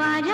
बार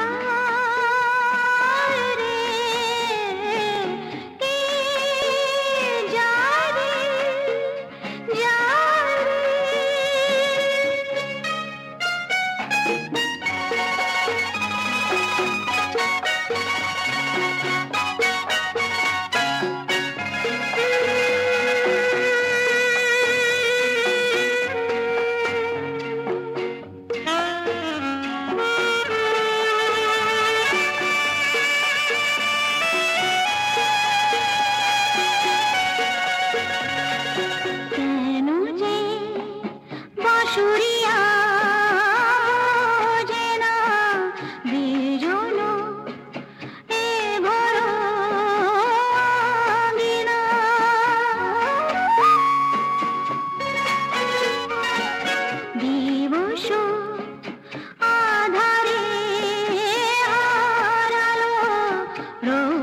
Oh.